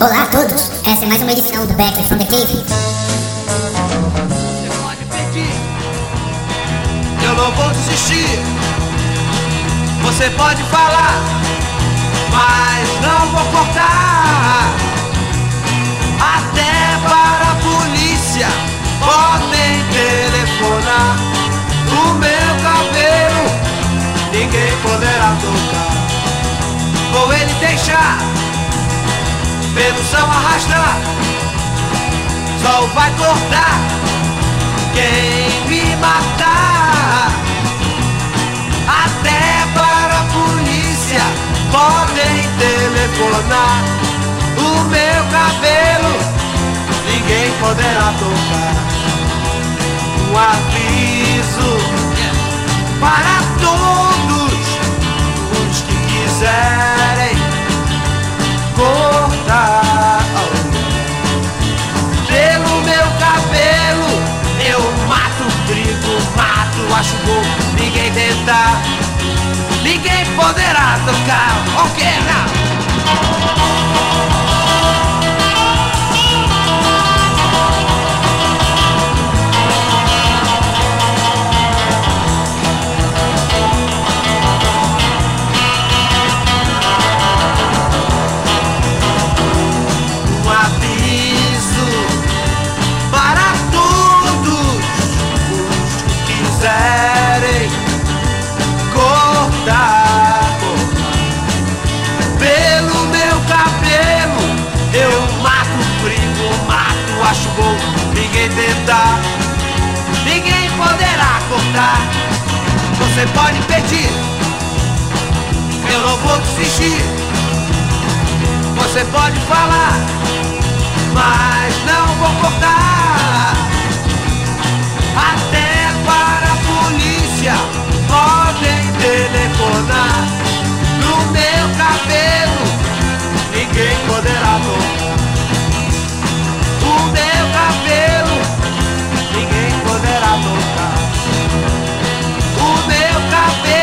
Olá a todos, essa é mais uma edição do Back from the Cave. Você pode pedir, eu não vou desistir. Você pode falar, mas não vou cortar. Até para a polícia podem telefonar. O meu cabelo ninguém poderá tocar. Vou ele deixar pelo chão arrastar. Só vai cortar quem me matar. Até para a polícia podem telefonar. O meu cabelo ninguém poderá tocar. Um aviso para todos os que quiserem Pelo meu cabelo eu mato trigo, mato acho bom. Ninguém tentar, ninguém poderá tocar. Ok, não. Você pode pedir, eu não vou desistir. Você pode falar, mas não vou cortar. Até para a polícia podem telefonar. No meu cabelo ninguém poderá tocar. O meu cabelo ninguém poderá tocar. O meu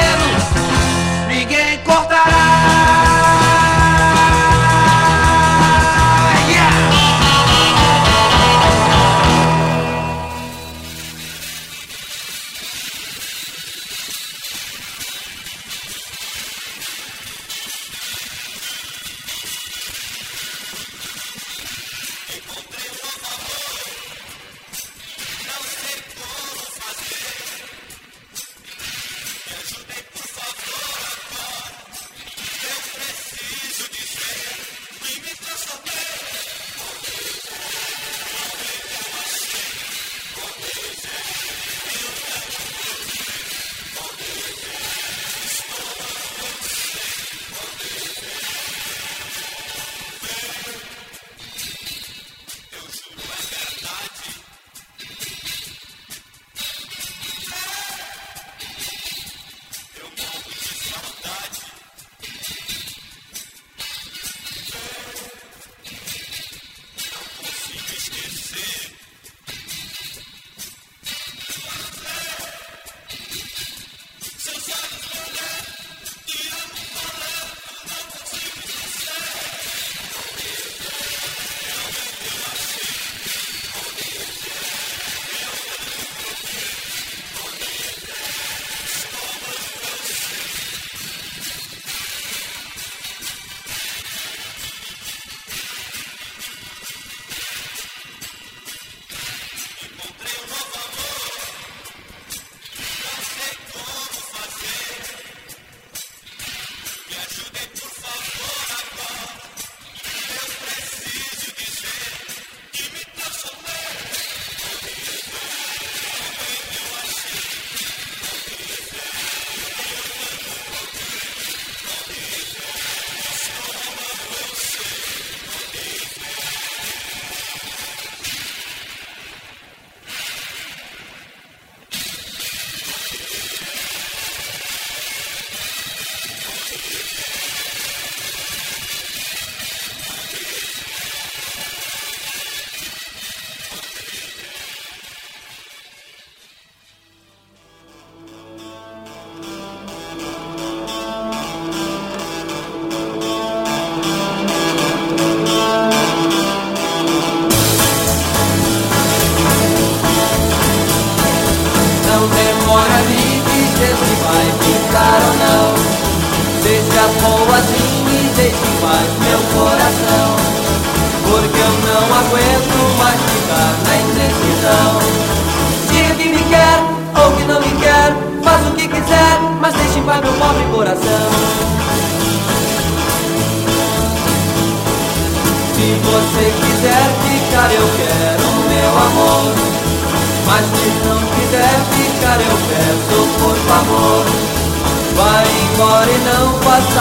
embora e não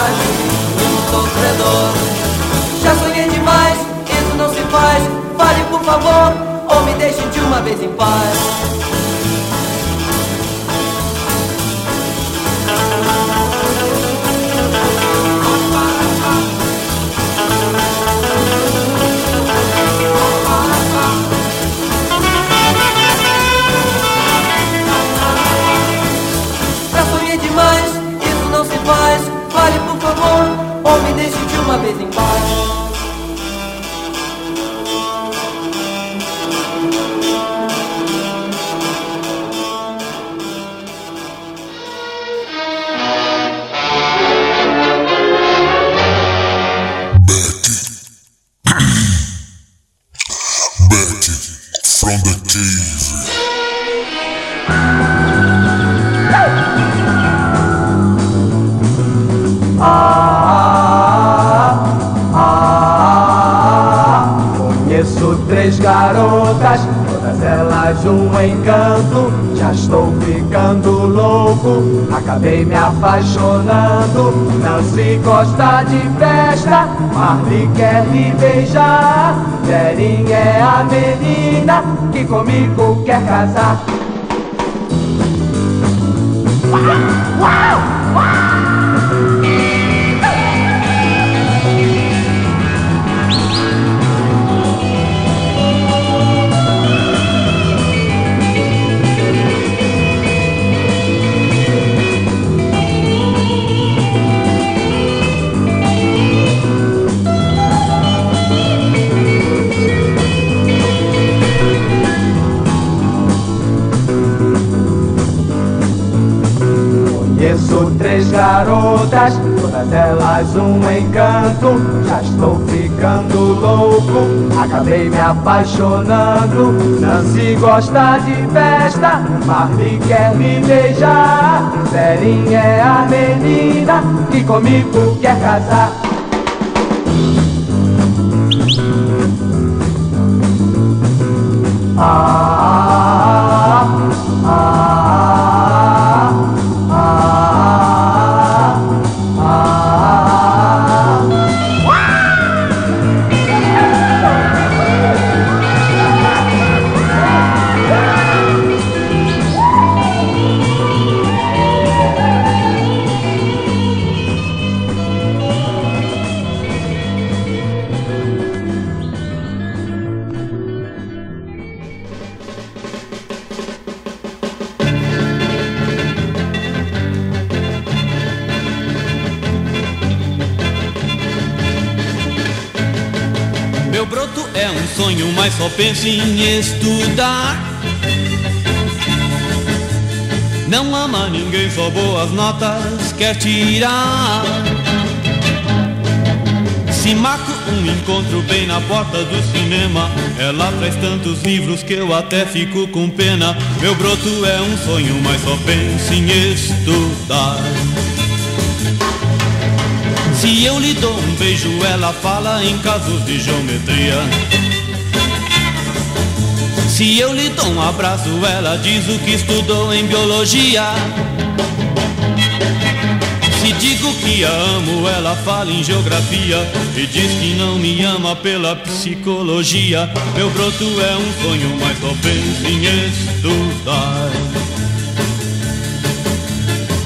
mim um sofredor. Já sonhei demais, isso não se faz. Fale, por favor, ou me deixe de uma vez em paz. Uma vez em Acabei me apaixonando Nancy gosta de festa Marli quer me beijar. Verinha é a menina Que comigo quer casar. Uau, uau! Três garotas, todas elas um encanto. Já estou ficando louco, acabei me apaixonando. Nancy gosta de festa, Marli quer me beijar. Verinha é a menina que comigo quer casar. Ah, mas só pensa em estudar. Não ama ninguém, só boas notas quer tirar. Se marco um encontro bem na porta do cinema, ela traz tantos livros que eu até fico com pena. Meu broto é um sonho, mas só pensa em estudar. Se eu lhe dou um beijo, ela fala em casos de geometria. Se eu lhe dou um abraço, ela diz o que estudou em biologia. Se digo que a amo, ela fala em geografia e diz que não me ama pela psicologia. Meu broto é um sonho, mas só penso em estudar.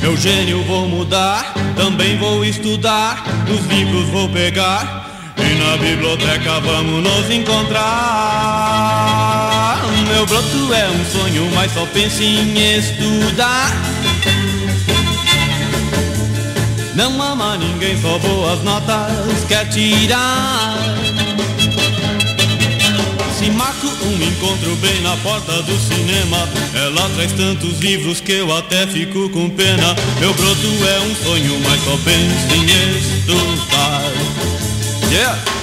Meu gênio vou mudar, também vou estudar, os livros vou pegar e na biblioteca vamos nos encontrar meu broto é um sonho, mas só penso em estudar. Não ama ninguém, só boas notas quer tirar. Se marco um encontro bem na porta do cinema, ela traz tantos livros que eu até fico com pena. Meu broto é um sonho, mas só penso em estudar. Yeah!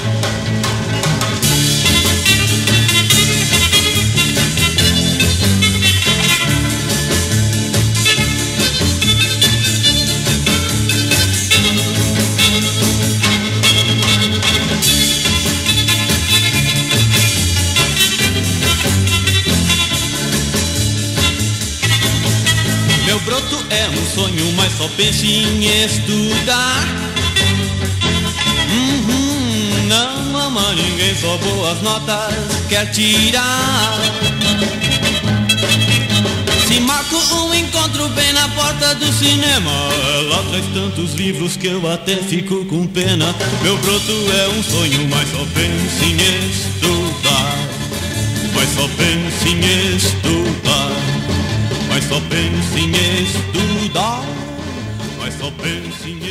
Penso em estudar. Uhum, não ama ninguém, só boas notas quer tirar. Se marco um encontro bem na porta do cinema Ela traz tantos livros que eu até fico com pena Meu broto é um sonho, mas só penso em estudar Mas só penso em estudar Mas só penso em estudar pensi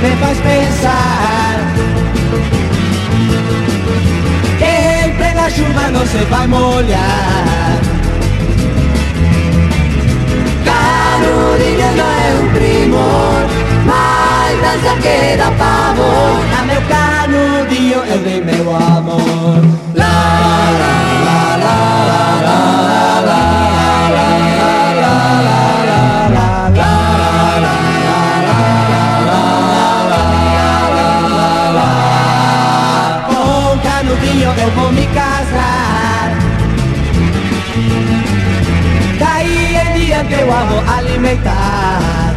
Mas só penso em estudar Canurillo é um primor, mas dança que dá pavor. carinho, eu dei meu amor. meu amor alimentar.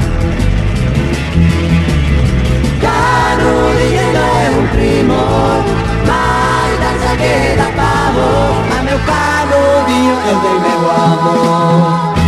Carolina é um primor, mas da zagueira pavor. A meu Carolinho eu dei meu amor.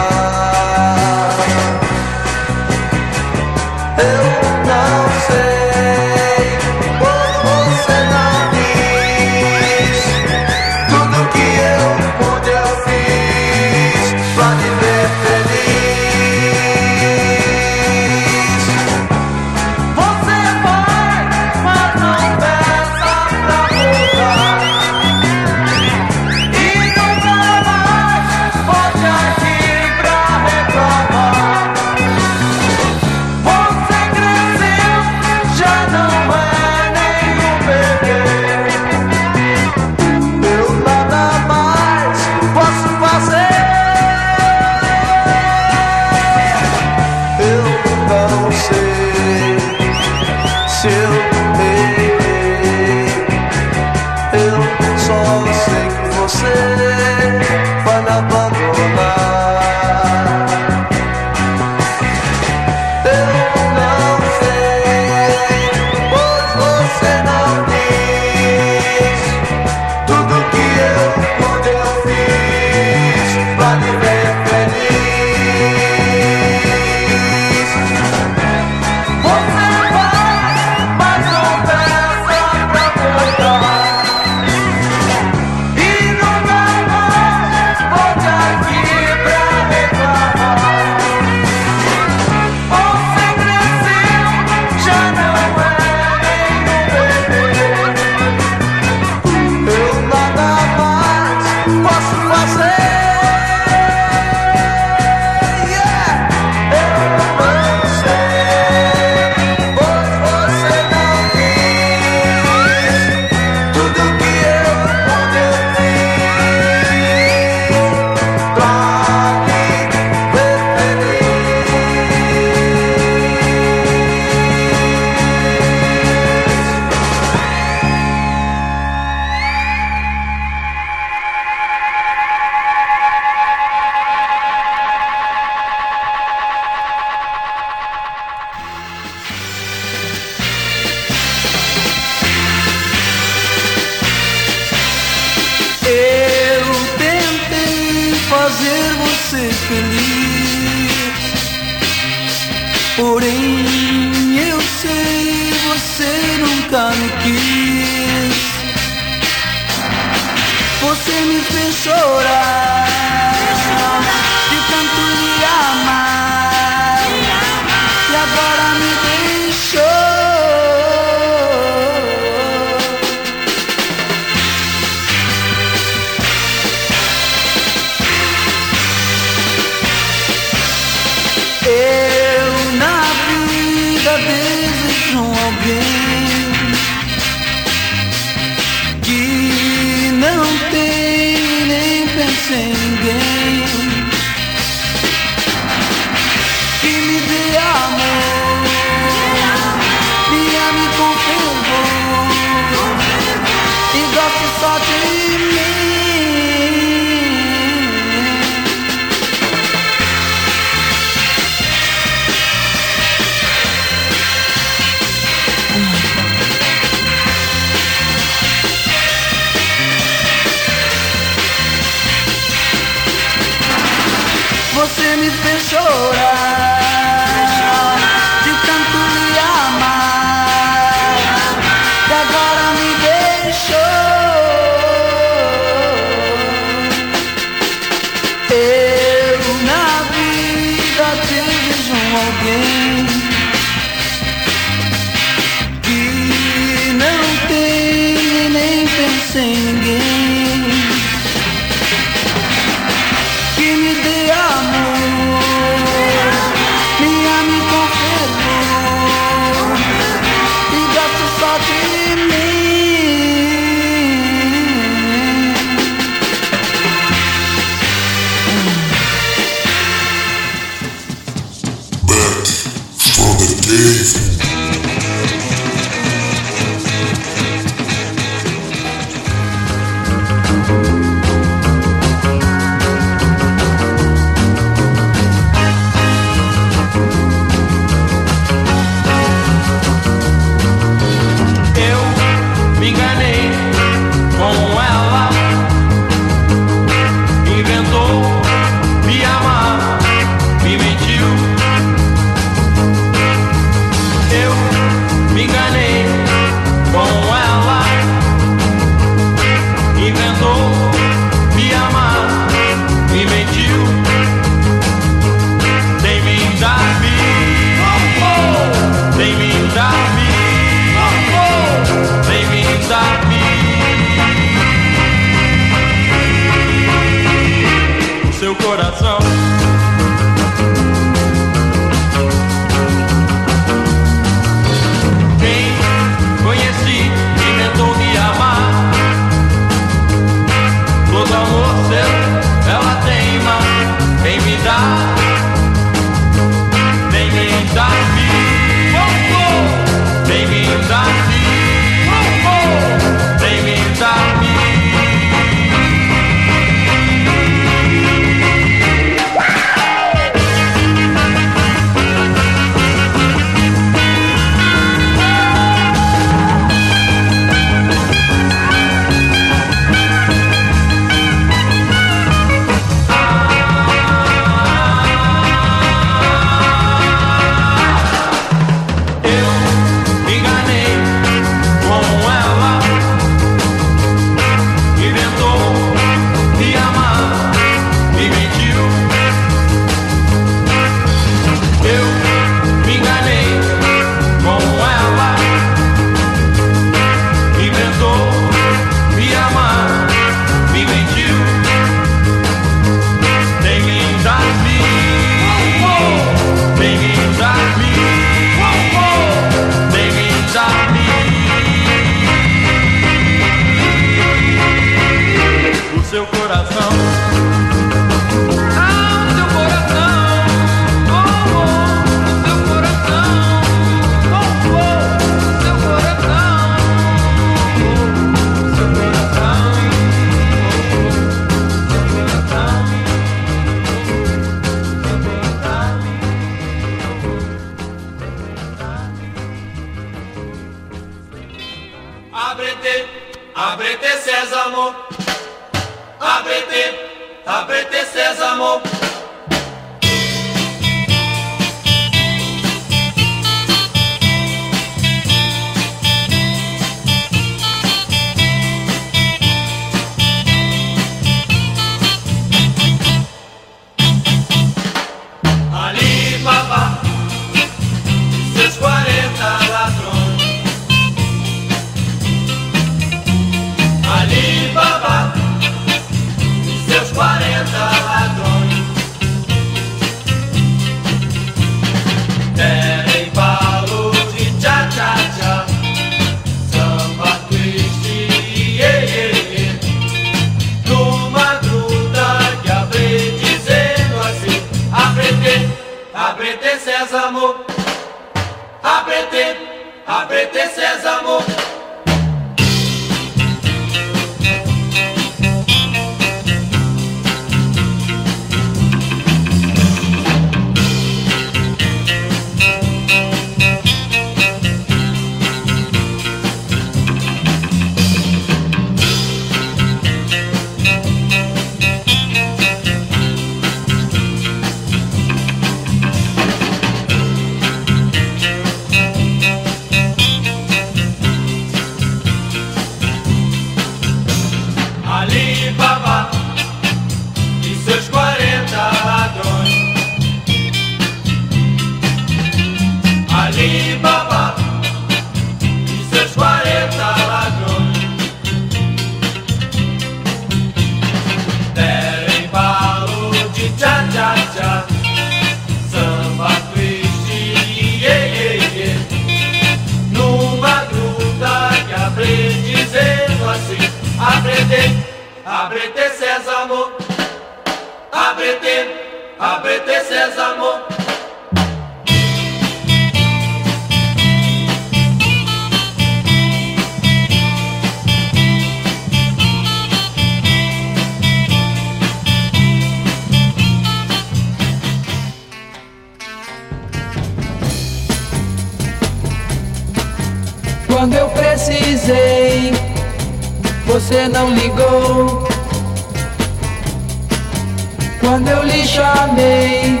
Quando eu lhe chamei,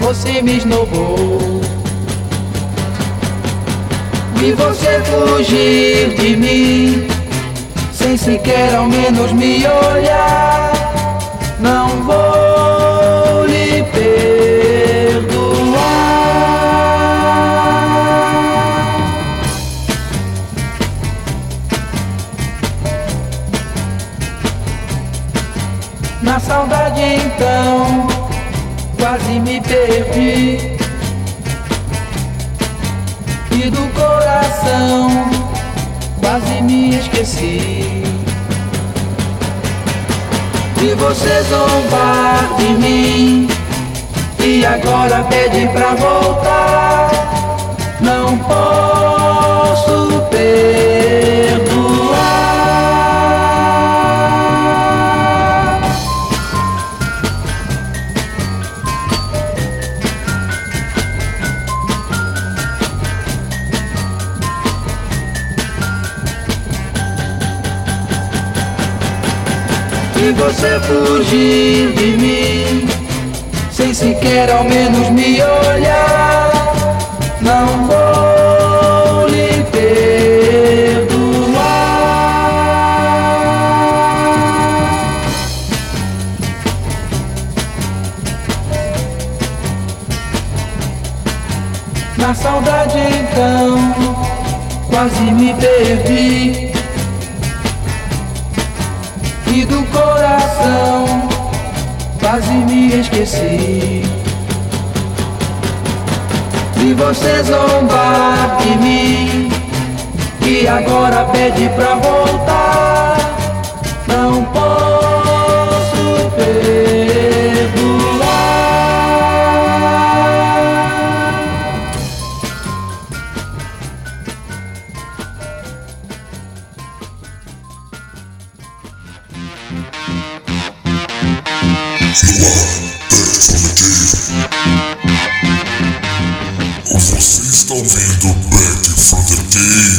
você me esnobou. e você fugir de mim, sem sequer ao menos me olhar. Não vou lhe perder. saudade então quase me perdi. E do coração quase me esqueci. E você zombar de mim e agora pede pra voltar. Não posso ter. você fugir de mim, sem sequer ao menos me olhar. Não vou lhe perdoar. Na saudade então, quase me perdi do coração quase me esqueci. De você zombar de mim e agora pede pra voltar. Peace.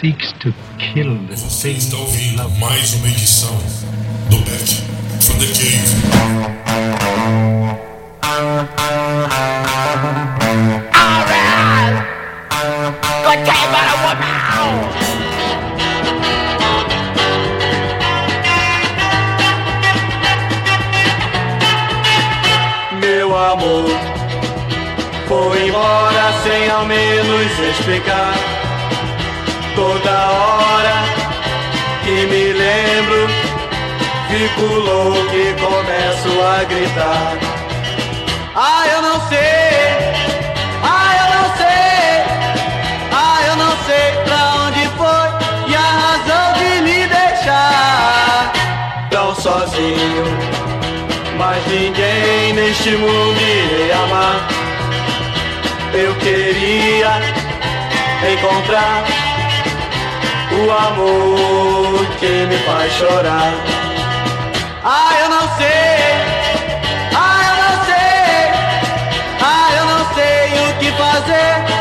seeks to kill the Você está ouvindo mais uma edição do sozinho. Mas ninguém neste mundo iria amar. Eu queria encontrar o amor que me faz chorar. Ah, eu não sei. Ah, eu não sei. Ah, eu não sei o que fazer.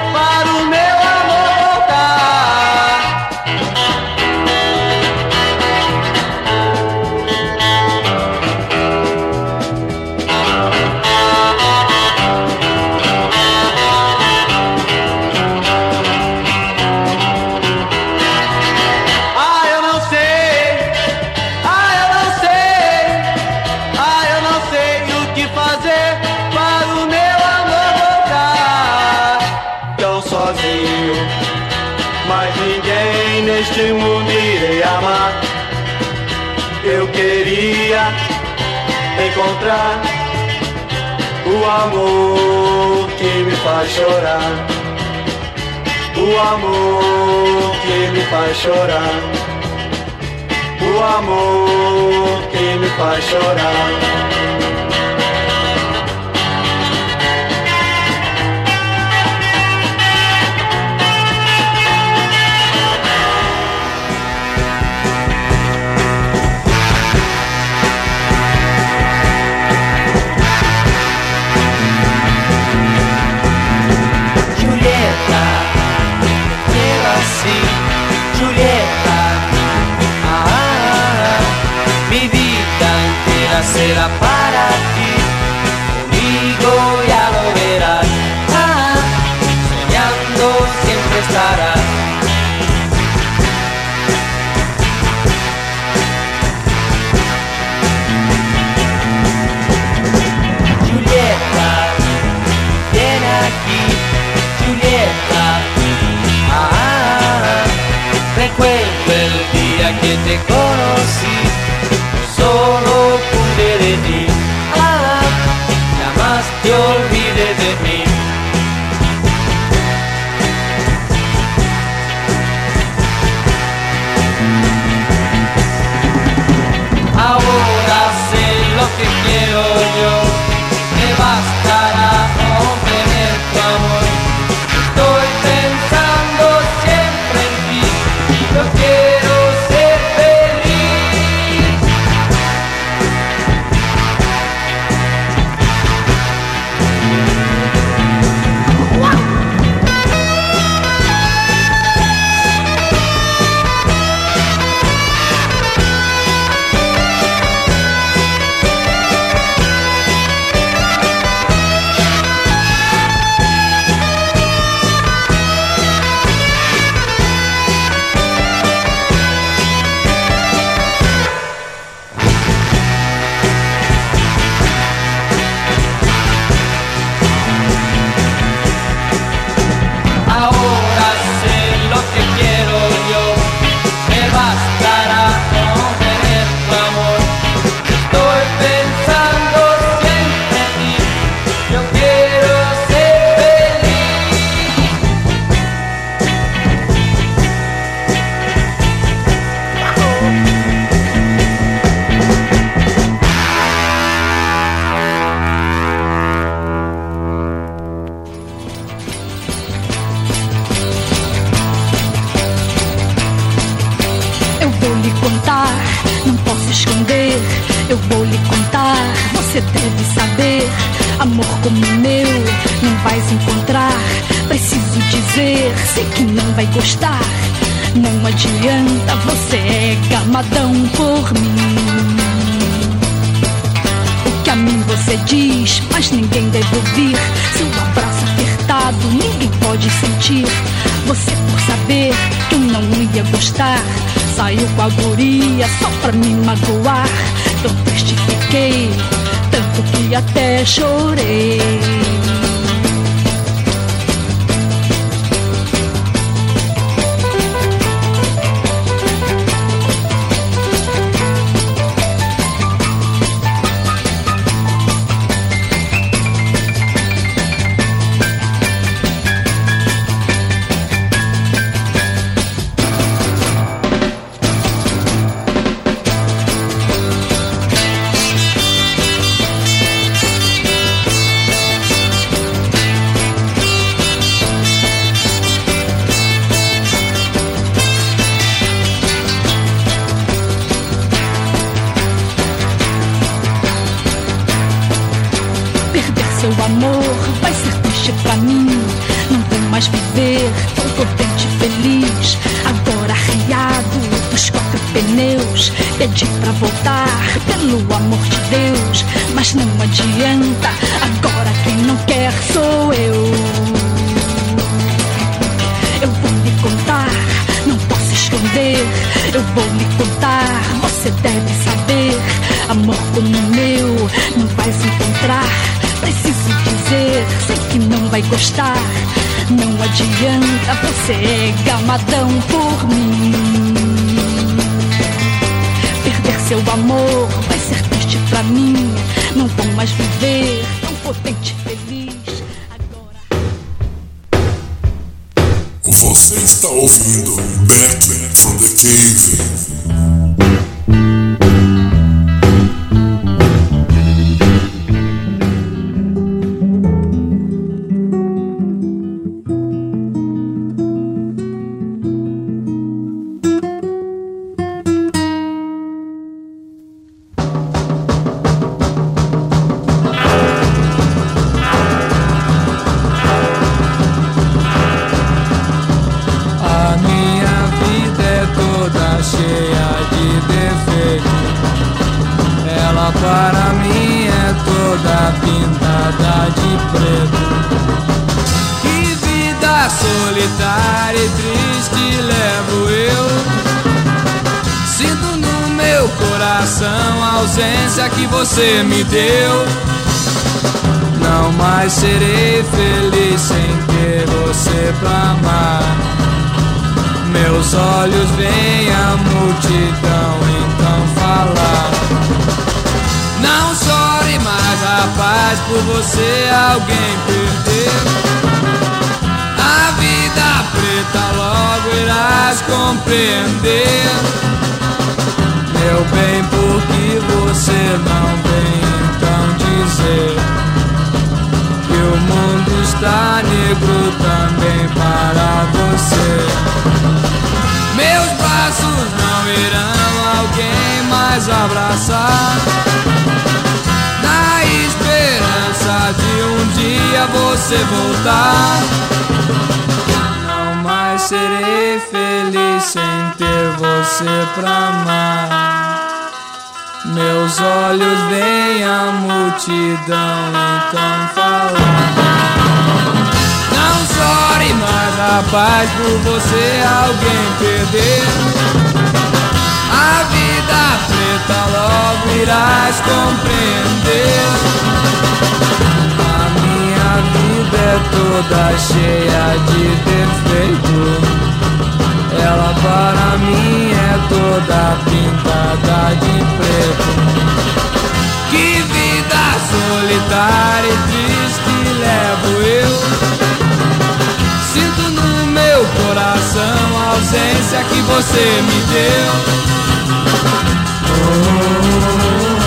O amor que me faz chorar. O amor que me faz chorar. O amor que me faz chorar. será para ti. Conmigo ya lo verás. Ah, soñando siempre estarás. Julieta, ven aquí. Julieta, ah, recuerdo el día que te conocí. A guria só pra me magoar. Tão triste fiquei, tanto que até chorei. Vai ser triste pra mim. Não vou mais viver tão contente e feliz. Agora arriado dos quatro pneus. Pedi pra voltar, pelo amor de Deus. Mas não adianta, agora quem não quer sou eu. Eu vou lhe contar, não posso Eu vou lhe contar, você deve saber. Amor como o meu, não vais encontrar. Preciso dizer, sei que não vai gostar. Não adianta, você é gamadão por mim. Perder seu amor vai ser triste pra mim. Não vou mais viver tão potente Você está ouvindo Back from the Cave. Você pra amar. Meus olhos veem a multidão então falar. Não chore mais, rapaz, por você alguém perdeu. A vida preta logo irás compreender. Meu bem, por que você não vem então dizer está negro também para você? Meus braços não irão alguém mais abraçar. Na esperança de um dia você voltar. Não mais serei feliz sem ter você pra amar. Meus olhos veem a multidão então falar. Chore mais, rapaz, por você alguém perder. A vida preta logo irás compreender. A minha vida é toda cheia de defeito. Ela para mim é toda pintada de preto. Que vida solitária e triste levo eu. Meu coração a ausência que você me deu. Agora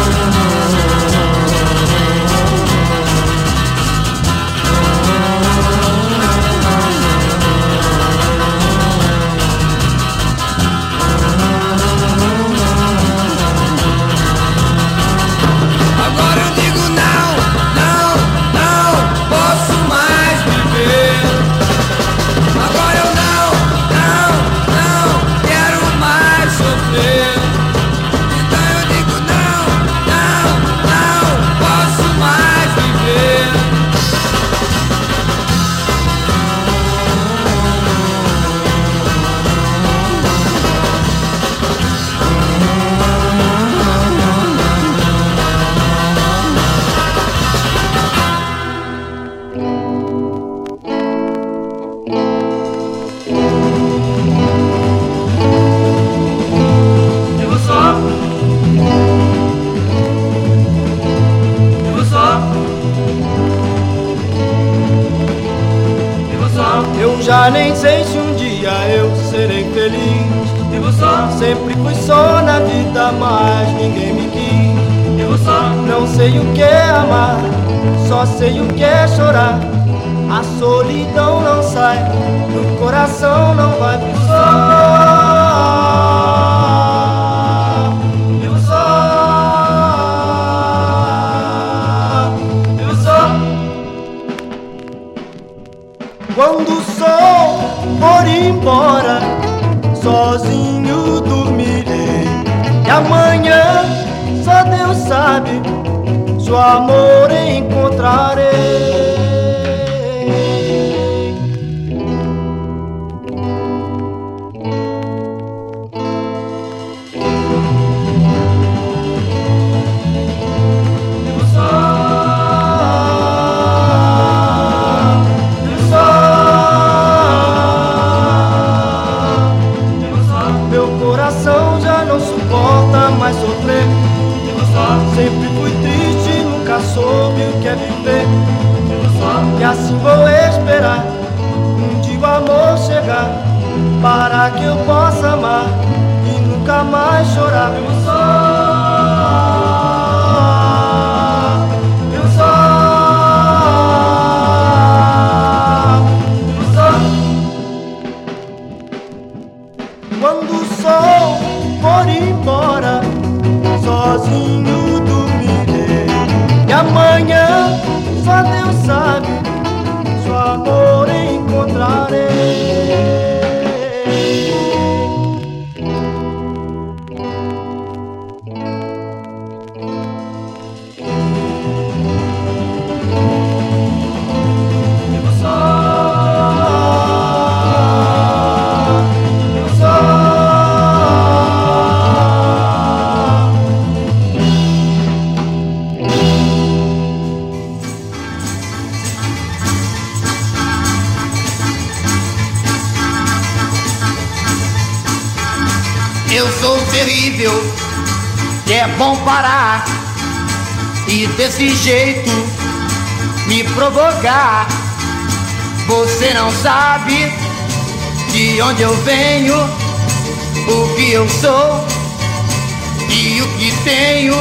e o que tenho.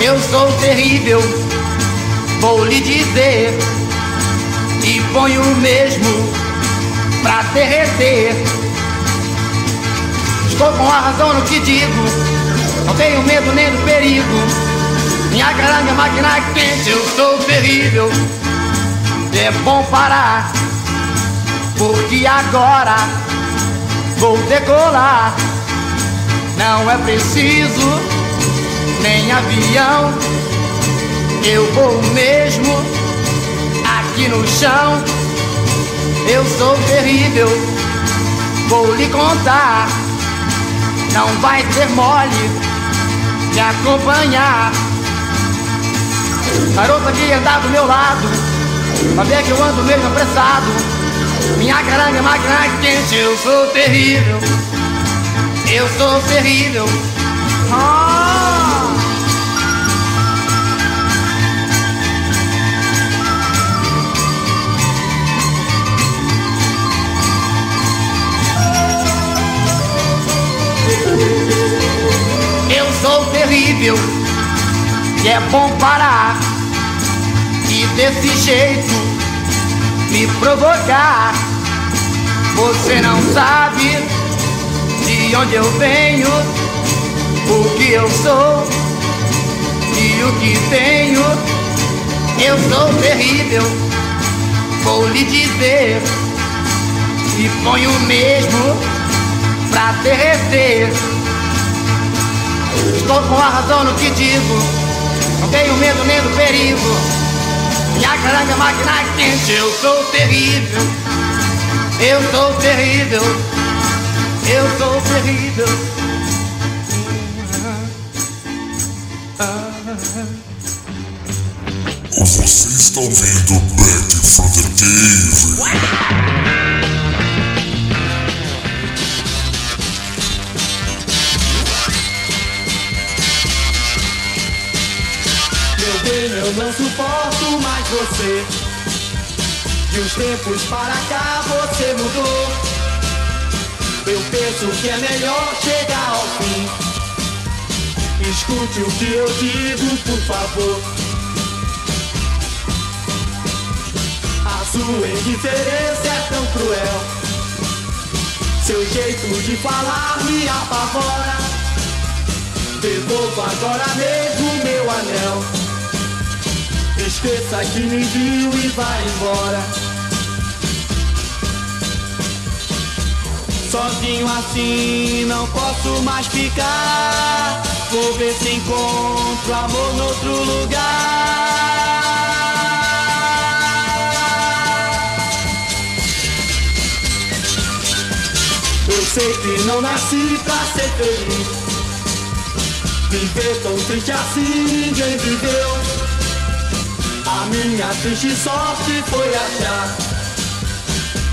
Eu sou terrível, vou lhe dizer e ponho mesmo pra derreter. Estou com a razão no que digo. Não tenho medo nem do perigo. Minha caranga, máquina é quente, eu sou terrível. É bom parar, porque agora vou decolar. Não é preciso nem avião. Eu vou mesmo aqui no chão. Eu sou terrível, vou lhe contar. Não vai ser mole me acompanhar. Garota que andar do meu lado, pra ver que eu ando mesmo apressado. Minha caranga é máquina quente, eu sou terrível. Eu sou terrível. Ah! Eu sou terrível e é bom parar e desse jeito me provocar. Você não sabe de onde eu venho, o que eu sou e o que tenho. Eu sou terrível, vou lhe dizer e ponho mesmo pra derreter. Estou com a razão no que digo. Não tenho medo nem do perigo. Minha caranga máquina é quente. Eu sou terrível. Eu sou terrível. Eu sou terrível. Você está ouvindo Back from the Cave. meu bem, eu não suporto mais você. De uns tempos para cá você mudou. Eu penso que é melhor chegar ao fim. Escute o que eu digo, por favor. A sua indiferença é tão cruel. Seu jeito de falar me apavora. Devolva agora mesmo meu anel. Esqueça que me viu e vai embora. Sozinho assim não posso mais ficar. Vou ver se encontro amor noutro lugar. Eu sei que não nasci pra ser feliz. Viver tão triste assim ninguém viveu. A minha triste sorte foi achar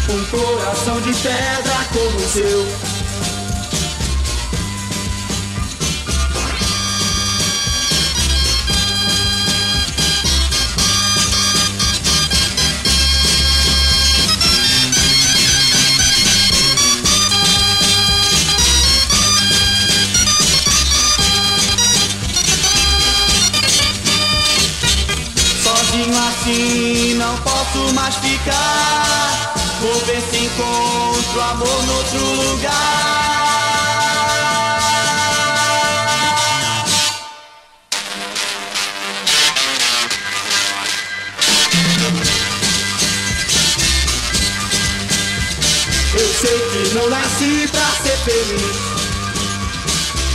um coração de pedra como o seu. Encontro amor noutro lugar. Eu sei que não nasci pra ser feliz.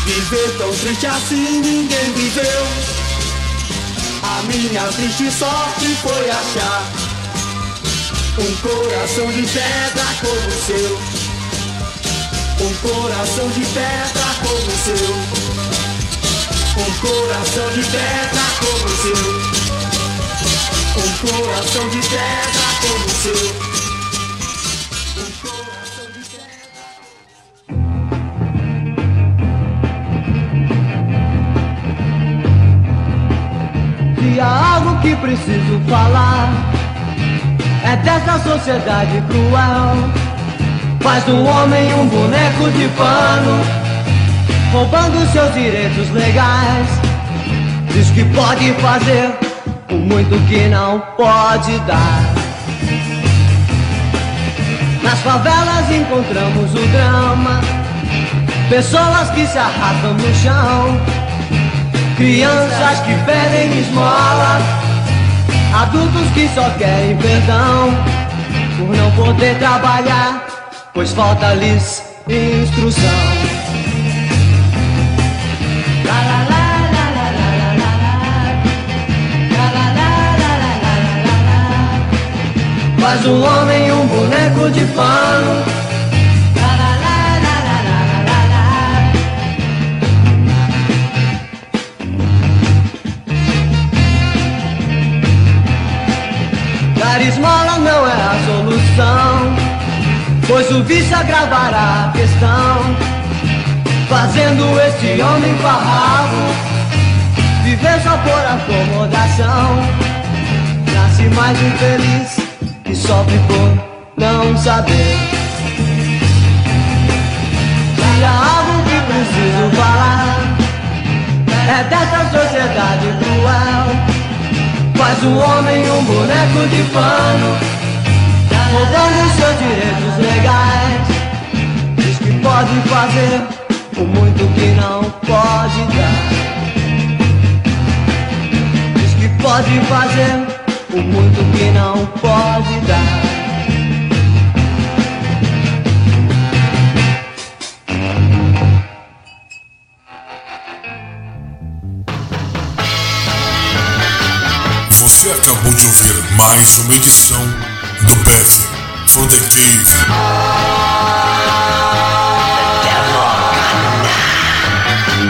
Viver tão triste assim ninguém viveu. A minha triste sorte foi achar um coração de pedra como o seu. Um coração de pedra como o seu. Um coração de pedra como o seu. Um coração de pedra como o seu. Há algo que preciso falar É dessa sociedade cruel. Faz do homem um boneco de pano Roubando seus direitos legais. Diz que pode fazer o muito que não pode dar. Nas favelas encontramos o drama. Pessoas que se arrastam no chão. Crianças que pedem esmola, Adultos que só querem perdão por não poder trabalhar, pois falta-lhes instrução. Faz um homem um boneco de pano Dar esmola não é a solução, pois o vício agravará a questão, fazendo este homem farrapo viver só por acomodação. Nasce mais infeliz e sofre por não saber. Se há algo que preciso falar, é dessa sociedade cruel. Faz o homem um boneco de pano Roubando seus direitos legais. Diz que pode fazer o muito que não pode dar. Diz que pode fazer o muito que não pode dar Você acabou de ouvir mais uma edição do Path from the Cave.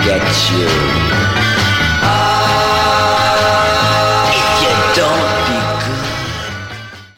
Get you.